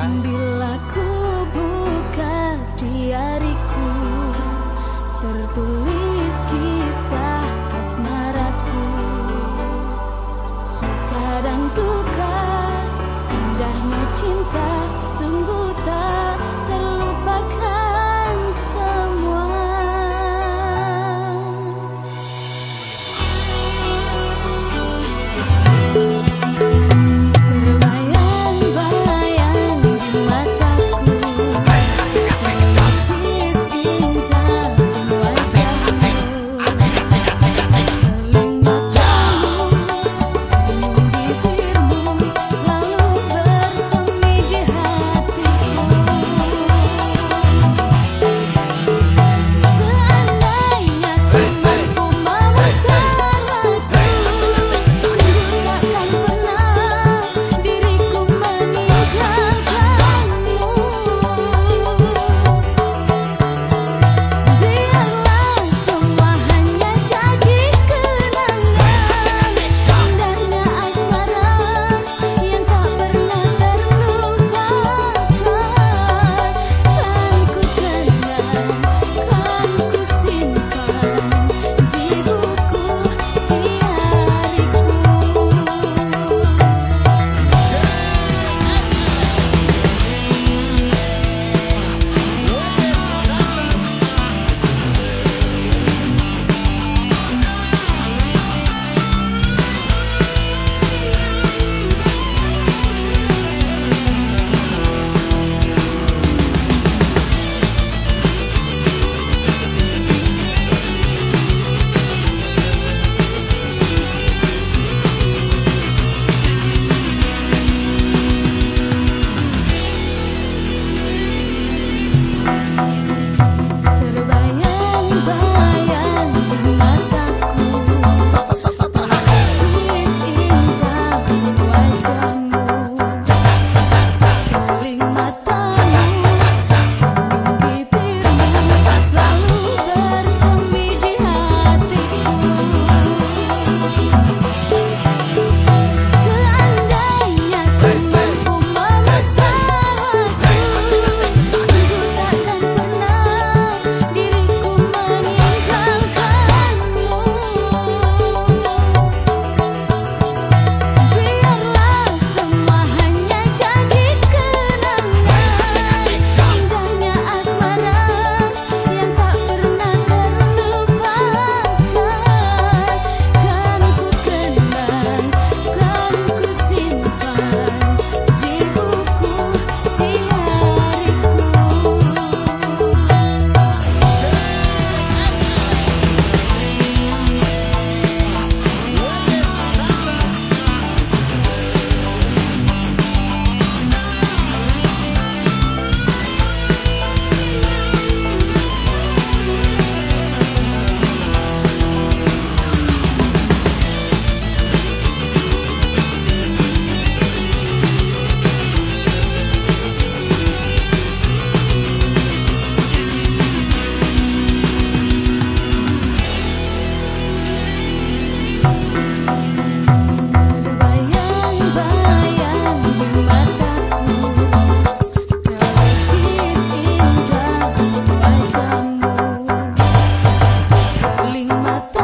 Bila ku buka diariku Tertulis mata